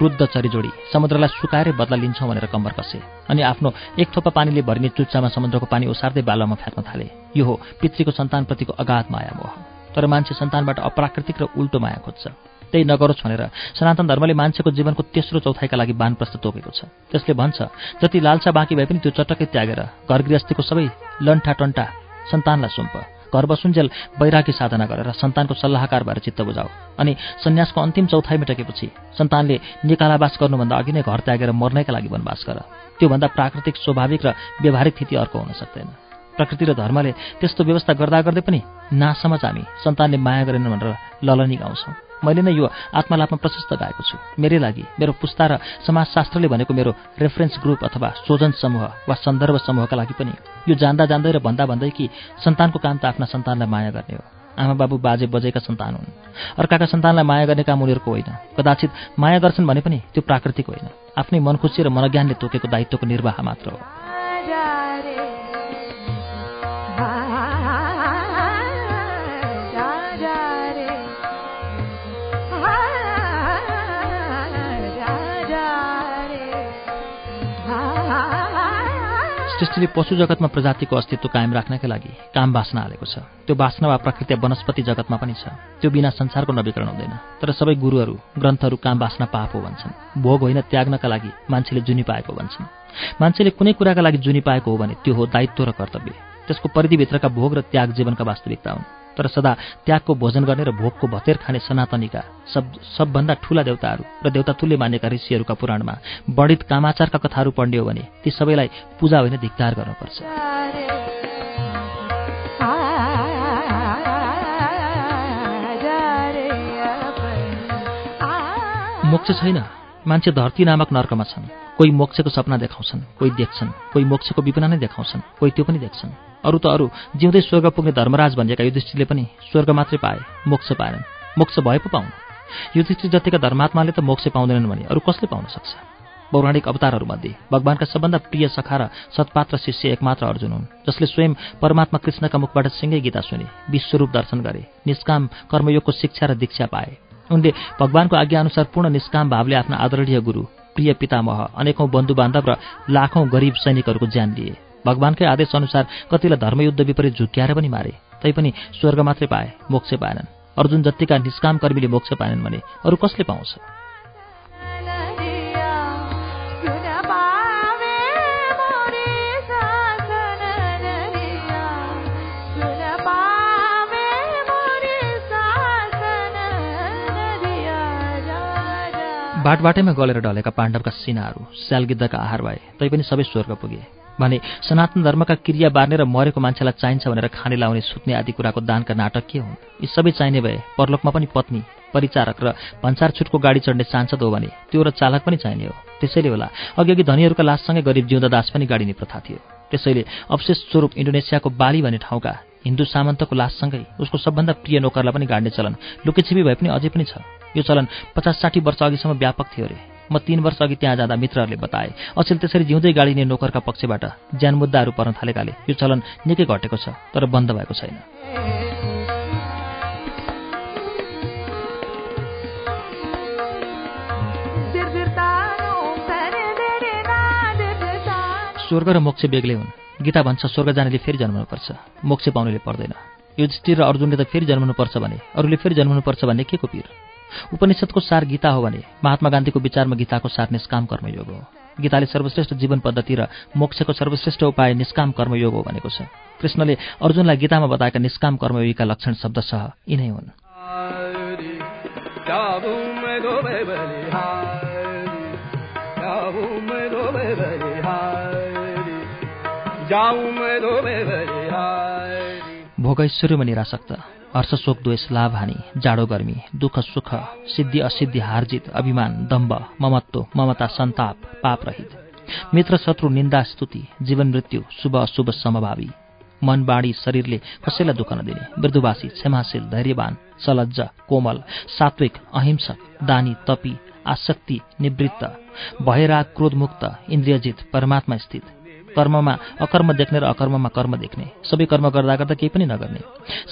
क्रुद्ध चरीजोडी समुद्रलाई सुकाएरै बदला लिन्छौँ भनेर कम्बर कसे। अनि आफ्नो एक थोपा पानीले भरिने चुच्चामा समुद्रको पानी ओसार्दै बालामा फ्याँक्न थाले। यो हो पितृको सन्तानप्रतिको अगाध माया मोह। तर मान्छे सन्तानबाट अप्राकृतिक र उल्टो माया खोज्छ। त्यही नगरोस् भनेर सनातन धर्मले मान्छेको जीवनको तेस्रो चौथाइका लागि बानप्रस्थ तोकेको छ। त्यसले भन्छ जति लालसा बाँकी भए पनि त्यो चटक्कै त्यागेर घर गृहस्थीको सबै लन्ठा टन्टा सन्तानलाई सुम्प। घर बसुन्जेल वैरागी साधना गरेर सन्तानको सल्लाहकार भएर चित्त बुझाऊ अनि सन्यासको अन्तिम चौथाइ मेटेपछि सन्तानले निकालावास गर्नुभन्दा अघि नै घर त्यागेर मर्नैका लागि वनवास गर। त्योभन्दा प्राकृतिक स्वाभाविक र व्यावहारिक स्थिति अर्को हुन सक्दैन। प्रकृति र धर्मले त्यस्तो व्यवस्था गर्दा गर्दै पनि नासम्म हामी सन्तानले माया गरेन भनेर ललनी गाउँछौँ। मैले नै यो आत्मालापमा प्रशस्त गाएको छु। मेरै लागि मेरो पुस्ता र समाजशास्त्रले भनेको मेरो रेफरेन्स ग्रुप अथवा सोजन समूह वा सन्दर्भ समूहका लागि पनि यो जान्दा जान्दै र भन्दा भन्दै कि सन्तानको काम त आफ्ना सन्तानलाई माया गर्ने हो। आमा बाबु बाजे बजेका सन्तान हुन्। अर्काका सन्तानलाई माया गर्ने काम उनीहरूको होइन। कदाचित माया गर्छन् भने पनि त्यो प्राकृतिक होइन। आफ्नै मन खुसी र मनज्ञानले तोकेको दायित्वको निर्वाह मात्र हो। सृष्टिले पशु जगतमा प्रजातिको अस्तित्व कायम राख्नकै लागि काम बाँच्न हालेको छ। त्यो बाँच्न वा प्रकृति वनस्पति जगतमा पनि छ। त्यो बिना संसारको नवीकरण हुँदैन। तर सबै गुरुहरू ग्रन्थहरू काम बाँच्न पाप हो भन्छन्। भोग होइन त्याग्नका लागि मान्छेले जुनी पाएको भन्छन्। मान्छेले कुनै कुराका लागि जुनी पाएको हो भने त्यो हो दायित्व र कर्तव्य। त्यसको परिधिभित्रका भोग र त्याग जीवनका वास्तविकता हुन्। तर सदा त्यागको भोजन गर्ने र भोगको भतेर खाने सनातनीका सब सबभन्दा ठूला देवताहरू र देवतातुल्य मानेका ऋषिहरूका पुराणमा बढित कामाचारका कथाहरू पढ्ने हो भने ती सबैलाई पूजा होइन धिक्कार गर्नुपर्छ। मोक्ष छैन। मान्छे धरती नामक नर्कमा छन्। कोही मोक्षको सपना देखाउँछन् कोही देख्छन् कोही मोक्षको विपना नै देखाउँछन् कोही त्यो पनि देख्छन्। अरू त अरू। जिउँदै स्वर्ग पुग्ने धर्मराज भनिएका युधिष्ठिरले पनि स्वर्ग मात्रै पाए मोक्ष पाएनन्। मोक्ष भए पो पाउनु। युधिष्ठिर जतिका धर्मात्माले त मोक्ष पाउँदैनन् भने अरू कसले पाउन सक्छ? पौराणिक अवतारहरूमध्ये भगवानका सबभन्दा प्रिय सखा र सत्पात्र शिष्य एकमात्र अर्जुन हुन् जसले स्वयं परमात्मा कृष्णका मुखबाट सिँगै गीता सुने विश्वरूप दर्शन गरे निष्काम कर्मयोगको शिक्षा र दीक्षा पाए। उनले भगवानको आज्ञाअनुसार पूर्ण निष्काम भावले आफ्ना आदरणीय गुरु प्रिय पितामह अनेकौं बन्धु बान्धव र लाखौं गरिब सैनिकहरूको ज्यान लिए। भगवान्कै आदेश अनुसार कतिलाई धर्मयुद्ध विपरीत झुक्क्याएर पनि मारे तैपनि स्वर्ग मात्रै पाए मोक्ष पाएनन्। अर्जुन जत्तिका निष्काम कर्मीले मोक्ष पाएनन् भने अरू कसले पाउँछ? बाटबाटैमा गलेर ढलेका पाण्डवका सिनाहरू स्यालगिद्धका आहार भए तैपनि सबै स्वर्ग पुगे। भने सनातन धर्मका क्रिया बार्ने र मरेको मान्छेलाई चाहिन्छ भनेर खाने लाउने सुत्ने आदि कुराको दानका नाटक के हुन्। यी सबै चाहिने भए परलोकमा पनि पत्नी परिचारक र भन्सार छुटको गाडी चढ्ने सांसद हो भने त्यो र चालक पनि चाहिने हो। त्यसैले होला अघि अघि धनीहरूका लाससँगै गरिब जिउँदा दास पनि गाडिने प्रथा थियो। त्यसैले अवशेष स्वरूप इन्डोनेसियाको बाली भन्ने ठाउँका हिन्दू सामन्तको लाससँगै उसको सबभन्दा प्रिय नोकरलाई पनि गाड्ने चलन लुकेछिपी भए पनि अझै पनि छ। यो चलन पचास साठी वर्ष अघिसम्म व्यापक थियो अरे। म तीन वर्ष अघि त्यहाँ जाँदा मित्रहरूले बताए। अचेल त्यसरी जिउँदै गाडिने नोकरका पक्षबाट ज्यान मुद्दाहरू पर्न थालेकाले। यो चलन निकै घटेको छ तर बन्द भएको छैन। स्वर्ग र मोक्ष बेग्लै हुन्। गीता भन्छ स्वर्ग जानेले फेरि जन्मनुपर्छ। मोक्ष पाउनेले पर्दैन। युधिष्ठिर र अर्जुनले त फेरि जन्मनुपर्छ भने अरूले फेरि जन्मनुपर्छ भन्ने के को पिर? उपनिषदको सार गीता हो भने महात्मा गान्धीको विचारमा गीताको सार निष्काम कर्मयोग हो। गीताले सर्वश्रेष्ठ जीवन पद्धति र मोक्षको सर्वश्रेष्ठ उपाय निष्काम कर्मयोग हो भनेको छ। कृष्णले अर्जुनलाई गीतामा बताएका निष्काम कर्मयोगीका लक्षण शब्दसह यिनै हुन्। भोगैश्वर्यमा निरासक्त हर्षशोक द्वेष लाभ हानि जाडो गर्मी दुःख सुख सिद्धि असिद्धि हारजित अभिमान दम्ब ममत्व ममता सन्ताप पाप रहित मित्र शत्रु निन्दा स्तुति जीवन मृत्यु शुभ अशुभ समभावी। मन बाणी शरीरले कसैलाई दुःख नदिने मृदुवासी क्षमाशील धैर्यवान सलज्ज कोमल सात्विक अहिंसक दानी तपी आसक्ति निवृत्त भयराग क्रोधमुक्त इन्द्रियजित परमात्मा स्थित। कर्ममा अकर्म देख्ने र अकर्ममा कर्म देख्ने। सबै कर्म गर्दा गर्दा केही पनि नगर्ने।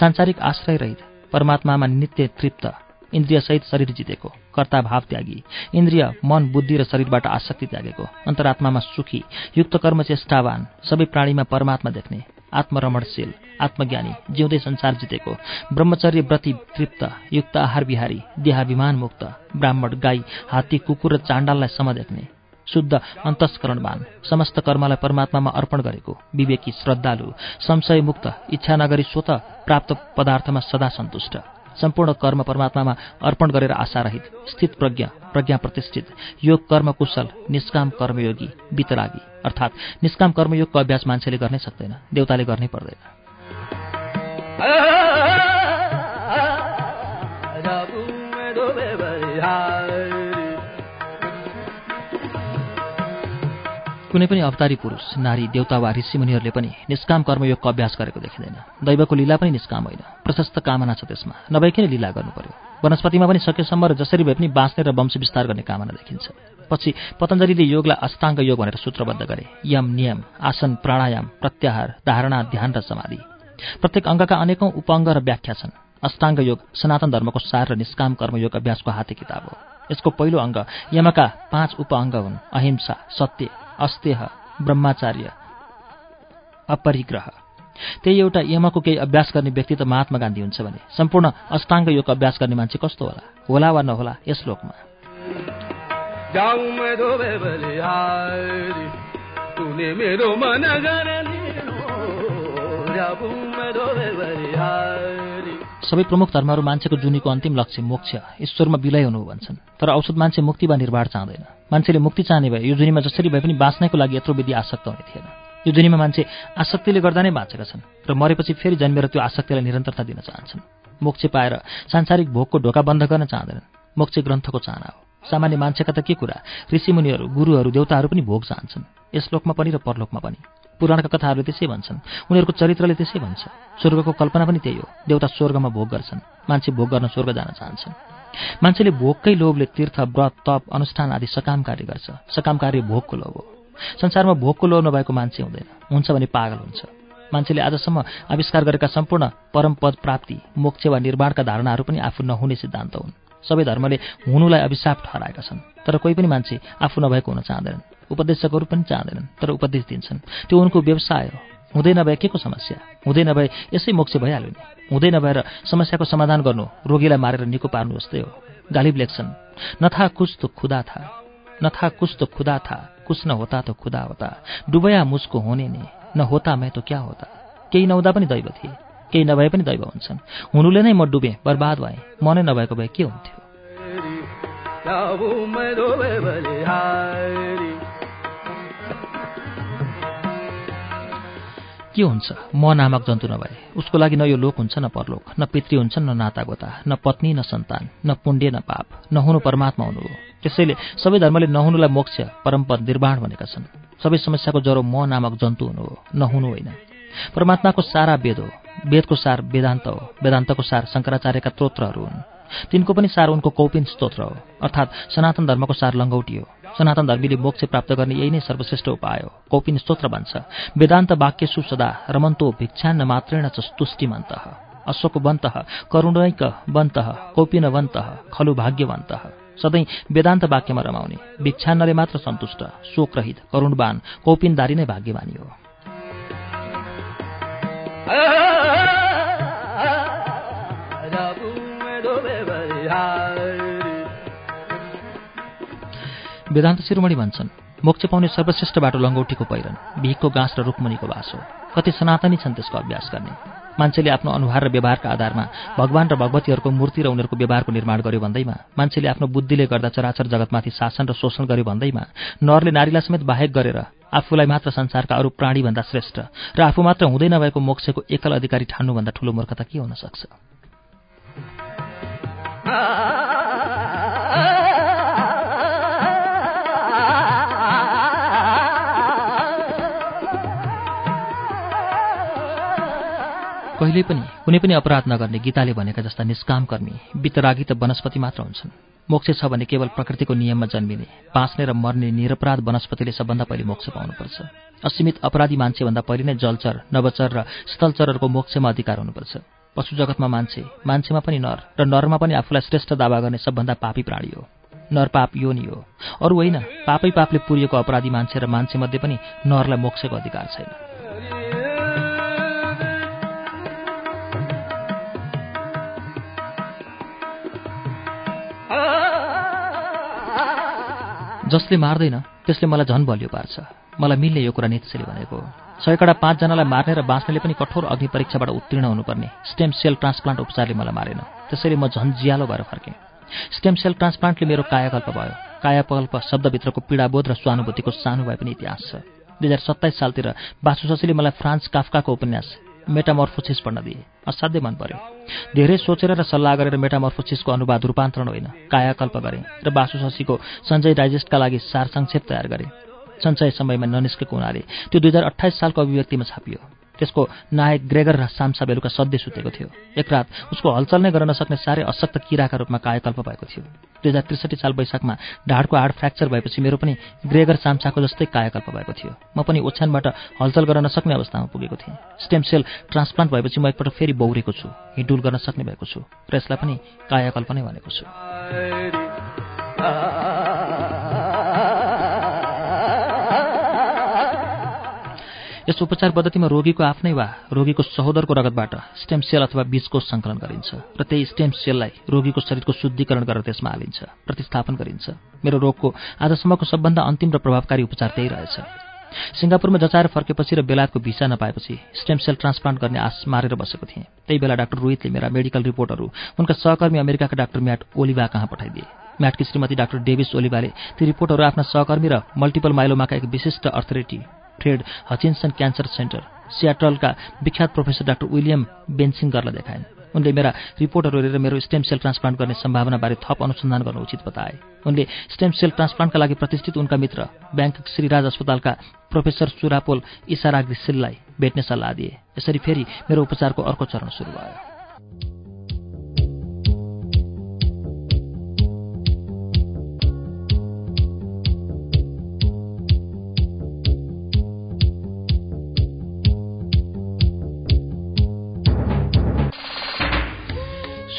सांसारिक आश्रय रहित। परमात्मामा नित्य तृप्त। इन्द्रियसहित शरीर जितेको। कर्ता भाव त्यागी। इन्द्रिय मन बुद्धि र शरीरबाट आसक्ति त्यागेको। अन्तरात्मामा सुखी। युक्त कर्म चेष्टावान। सबै प्राणीमा परमात्मा देख्ने। आत्मरमणशील। आत्मज्ञानी। जिउँदै संसार जितेको। ब्रह्मचर्य व्रति तृप्त। युक्त आहार विहारी देहाभिमान मुक्त ब्राह्मण गाई हात्ती कुकुर र चाण्डाललाई सम देख्ने शुद्ध अन्तस्करणवान समस्त कर्मलाई परमात्मामा अर्पण गरेको विवेकी श्रद्धालु संशयमुक्त इच्छा नगरी स्वत प्राप्त पदार्थमा सदा सन्तुष्ट। सम्पूर्ण कर्म परमात्मामा अर्पण गरेर आशारहित स्थित प्रज्ञा प्रज्ञा प्रतिष्ठित योग कर्म कुशल निष्काम कर्मयोगी वितरागी। अर्थात् निष्काम कर्मयोगको अभ्यास मान्छेले गर्नै सक्दैन देउताले गर्नै पर्दैन। कुनै पनि अवतारी पुरुष नारी देउता वा ऋषिमुनिहरूले पनि निष्काम कर्मयोगको अभ्यास गरेको देखिँदैन। दैवको लीला पनि निष्काम होइन। प्रशस्त कामना छ त्यसमा। नभइकन लीला गर्नु पर्यो वनस्पतिमा पनि सकेसम्म र जसरी भए पनि बाँच्ने र वंश विस्तार गर्ने कामना देखिन्छ। पछि पतञ्जलीले योगलाई अष्टाङ्ग योग भनेर सूत्रबद्ध गरे। यम नियम आसन प्राणायाम प्रत्याहार धारणा ध्यान र समाधि। प्रत्येक अङ्गका अनेकौं उपअङ्ग र व्याख्या छन्। अष्टाङ्ग योग सनातन धर्मको सार र निष्काम कर्मयोग अभ्यासको हाते किताब हो। यसको पहिलो अङ्ग यमका पाँच उपअङ्ग हुन्। अहिंसा सत्य अस्तेह ब्रह्माचार्य अपरिग्रह। त्यही एउटा यमको केही अभ्यास गर्ने व्यक्ति त महात्मा गान्धी हुन्छ भने सम्पूर्ण अष्टाङ्ग योग अभ्यास गर्ने मान्छे कस्तो होला? होला वा नहोला यस लोकमा? सबै प्रमुख धर्महरू मान्छेको जुनीको अन्तिम लक्ष्य मोक्ष ईश्वरमा विलय हुनु भन्छन्। तर औषध मान्छे मुक्ति वा निर्वाह चाहँदैन। मान्छेले मुक्ति चाहने भए यो जुनीमा जसरी भए पनि बाँच्नको लागि यत्रो विधि आसक्त हुने थिएन। यो जुनीमा मान्छे आसक्तिले गर्दा नै बाँचेका छन् र मरेपछि फेरि जन्मेर त्यो आसक्तिलाई निरन्तरता दिन चाहन्छन्। मोक्ष पाएर सांसारिक भोगको ढोका बन्द गर्न चाहँदैनन्। मोक्ष ग्रन्थको चाहना हो। सामान्य मान्छेका त के कुरा? ऋषिमुनिहरू गुरुहरू देउताहरू पनि भोग चाहन्छन्। यस लोकमा पनि र परलोकमा पनि। पुराणका कथाहरूले त्यसै भन्छन्। उनीहरूको चरित्रले त्यसै भन्छ। स्वर्गको कल्पना पनि त्यही हो। देउता स्वर्गमा भोग गर्छन्। मान्छे भोग गर्न स्वर्ग जान चाहन्छन्। मान्छेले भोगकै लोभले तीर्थ व्रत तप अनुष्ठान आदि सकाम कार्य गर्छ। सकाम कार्य भोगको लोभ हो। संसारमा भोगको लोभ नभएको मान्छे हुँदैन। हुन्छ भने पागल हुन्छ। मान्छेले आजसम्म आविष्कार गरेका सम्पूर्ण परम पद प्राप्ति मोक्ष वा निर्माणका धारणाहरू पनि आफू नहुने सिद्धान्त हुन्। सबै धर्मले हुनुलाई अभिशाप ठहराएका छन्। तर कोही पनि मान्छे आफू नभएको हुन चाहँदैनन्। उपदेशकहरू पनि चाहँदैनन् तर उपदेश दिन्छन्। त्यो उनको व्यवसाय हो। हुँदै नभए के को समस्या? हुँदै नभए यसै मोक्ष भइहाल्यो नि। हुँदै नभएर समस्याको समाधान गर्नु रोगीलाई मारेर निको पार्नु जस्तै हो। गालिब लेख्छन् नथा कुछ त खुदा था नथा कुछ त खुदा था कुछ न होता त खुदा होता। डुबया मुसको होने नि न होता मै त क्या होता। केही नहुँदा पनि दैव थिए केही नभए पनि दैव हुन्छन्। हुनुले नै म डुबेँ बर्बाद भएँ। म नै नभएको भए के हुन्थ्यो? के हुन्छ? म नामक जन्तु नभए। उसको लागि न यो लोक हुन्छ न परलोक न पितृ हुन्छन् न नातागोता न पत्नी न सन्तान न पुण्य न पाप नहुनु परमात्मा हुनु हो। त्यसैले सबै धर्मले नहुनुलाई मोक्ष परम्पर निर्माण भनेका छन्। सबै समस्याको जरो म नामक जन्तु हुनु हो नहुनु होइन। परमात्माको सारा वेद हो। वेदको सार वेदान्त हो। वेदान्तको सार शङ्कराचार्यका त्रोत्रहरू हुन्। तिनको पनि सार उनको कौपिन स्तोत्र हो। अर्थात् सनातन धर्मको सार लङ्गौटी हो। सनातन धर्मीले मोक्ष प्राप्त गर्ने यही नै सर्वश्रेष्ठ उपाय हो। कौपिन स्तोत्र भन्छ वेदान्त वाक्य सुसदा रमन्तो भिक्षान्न मात्रेण च तुष्टिमन्त अशोकवन्त करुणैक वन्त कौपिनवन्त खलु भाग्यवन्त। सधैँ वेदान्त वाक्यमा रमाउने भिक्षान्नले मात्र सन्तुष्ट शोकरहित करुणवान कौपिनदारी नै भाग्यवानी हो। वेदान्त शिरोमणि भन्छन् मोक्ष पाउने सर्वश्रेष्ठ बाटो लङ्गौटीको पहिरन भिखको गाँस र रुखमुनिको बास हो। कति सनातनी छन् त्यसको अभ्यास गर्ने। मान्छेले आफ्नो अनुहार र व्यवहारका आधारमा भगवान र भगवतीहरूको मूर्ति र उनीहरूको व्यवहारको निर्माण गर्यो भन्दैमा मान्छेले आफ्नो बुद्धिले गर्दा चराचर जगतमाथि शासन र शोषण गर्यो भन्दैमा नरले नारीलाई समेत बाहेक गरेर आफूलाई मात्र संसारका अरू प्राणीभन्दा श्रेष्ठ र आफू मात्र हुँदै नभएको मोक्षको एकल अधिकारी ठान्नुभन्दा ठूलो मूर्खता के हुन सक्छ? कहिल्यै पनि कुनै पनि अपराध नगर्ने गीताले भनेका जस्ता निष्काम कर्मी वितरागी त वनस्पति मात्र हुन्छन्। मोक्ष छ भने केवल प्रकृतिको नियममा जन्मिने बाँच्ने र मर्ने निरपराध वनस्पतिले सबभन्दा पहिले मोक्ष पाउनुपर्छ। असीमित अपराधी मान्छेभन्दा पहिले नै जलचर नवचर र स्थलचरहरूको मोक्षमा अधिकार हुनुपर्छ। पशु जगतमा मान्छे मान्छेमा पनि नर र नरमा पनि आफूलाई श्रेष्ठ दावा गर्ने सबभन्दा पापी प्राणी हो। नर पाप यो नि हो। अरू होइन पापै पापले पुरिएको अपराधी मान्छे र मान्छेमध्ये पनि नरलाई मोक्षको अधिकार छैन। जसले मार्दैन त्यसले मलाई झन् बलियो पार्छ। मलाई मिल्ने यो कुरा नित्सेले भनेको सयकडा पाँचजनालाई मार्ने र बाँच्नेले पनि कठोर अग्नि परीक्षाबाट उत्तीर्ण हुनुपर्ने स्टेम सेल ट्रान्सप्लान्ट उपचारले मलाई मारेन। त्यसैले म झन् जियालो भएर फर्केँ। स्टेम सेल ट्रान्सप्लान्टले मेरो कायाकल्प भयो। कायाकल्प शब्दभित्रको पीडाबोध र स्वानुभूतिको सानो भए पनि इतिहास छ। दुई हजार सत्ताइस सालतिर बासुशशीले मलाई फ्रान्स काफकाको उपन्यास मेटामर्फोसिस पढ्न दिए। असाध्यै मन पर्यो। धेरै सोचेर र सल्लाह गरेर मेटामर्फोसिसको अनुवाद रूपान्तरण होइन कायाकल्प गरेँ र बासुशशीको सञ्जय डाइजेस्टका लागि सार संक्षेप तयार गरेँ। सञ्चय समयमा ननिस्केको हुनाले त्यो दुई हजार अठाइस सालको अभिव्यक्तिमा छापियो। त्यसको नायक ग्रेगर र साम्सा बेलुका सध्य सुतेको थियो। एक रात उसको हलचल नै गर्न नसक्ने साह्रै अशक्त किराका रूपमा कायकल्प भएको थियो। दुई हजार त्रिसठी साल वैशाखमा ढाडको हाड फ्र्याक्चर भएपछि मेरो पनि ग्रेगर साम्साको जस्तै कायकल्प भएको थियो। म पनि ओछ्यानबाट हलचल गर्न नसक्ने अवस्थामा पुगेको थिएँ। स्टेम सेल ट्रान्सप्लान्ट भएपछि म एकपल्ट फेरि बौरेको छु हिँडुल गर्न सक्ने भएको छु। र यसलाई पनि कायाकल्प नै भनेको छु। यस उपचार पद्धतिमा रोगीको आफ्नै वा रोगीको सहोदरको रगतबाट स्टेम सेल अथवा बीजकोष सङ्कलन गरिन्छ र त्यही स्टेम सेललाई रोगीको शरीरको शुद्धिकरण गरेर त्यसमा हालिन्छ प्रतिस्थापन गरिन्छ। मेरो रोगको आजसम्मको सबभन्दा अन्तिम र प्रभावकारी उपचार त्यही रहेछ। सिङ्गापुरमा जचाएर फर्केपछि र बेलायतको भिसा नपाएपछि स्टेम सेल ट्रान्सप्लान्ट गर्ने आश मारेर बसेको थिएँ। त्यही बेला डाक्टर रोहितले मेरा मेडिकल रिपोर्टहरू उनका सहकर्मी अमेरिकाका डाक्टर म्याट ओलिभा कहाँ पठाइदिए? म्याटकी श्रीमती डाक्टर डेभिस ओलिभाले ती रिपोर्टहरू आफ्ना सहकर्मी र मल्टिपल माइलोमाका एक विशिष्ट authority Fred Hutchinson cancer centre सियाटलका विख्यात प्रोफेसर डाक्टर विलियम बेन्सिङ्गरलाई देखाइन्। उनले मेरा रिपोर्टहरू हेरेर मेरो स्टेम सेल ट्रान्सप्लान्ट गर्ने सम्भावनाबारे थप अनुसन्धान गर्न उचित बताए। उनले स्टेम सेल ट्रान्सप्लान्टका लागि प्रतिष्ठित उनका मित्र ब्याङ्क श्रीराज अस्पतालका प्रोफेसर सुरापोल इसाराग्रिसिललाई भेट्ने सल्लाह दिए। यसरी फेरि मेरो उपचारको अर्को चरण सुरु भयो।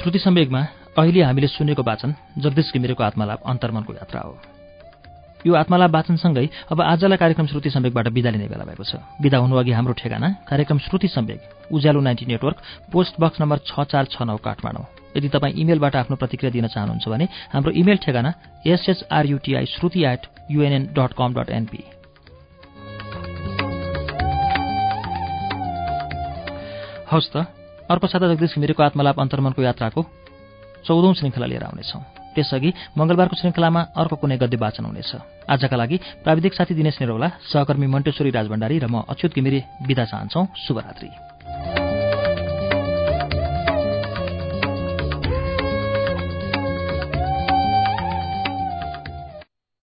श्रुति सम्वेगमा अहिले हामीले सुनेको वाचन जगदीश घिमिरेको आत्मालाप अन्तर्मनको यात्रा हो। यो आत्मालाप वाचनसँगै अब आजलाई कार्यक्रम श्रुति सम्वेकबाट विदा लिने बेला भएको छ। विदा हुनु अघि हाम्रो ठेगाना कार्यक्रम Shruti Sambeg Ujyaalo ninety network post box number छ चार छ नौ काठमाडौँ। यदि तपाईँ इमेलबाट आफ्नो प्रतिक्रिया दिन चाहनुहुन्छ भने हाम्रो इमेल ठेगाना S H R U T I Shruti at U N N dot com dot N P हवस् त अर्को साता जगदीश घिमिरेको आत्मलाप अन्तर्मनको यात्राको चौधौं श्रृङ्खला लिएर आउनेछौँ। त्यसअघि मंगलबारको श्रृङ्खलामा अर्को कुनै गद्य वाचन हुनेछ। आजका लागि प्राविधिक साथी दिनेश नेरौला सहकर्मी मण्टेश्वरी राजभण्डारी र म अच्युत घिमिरे विदा चाहन्छौ। शुभरात्री।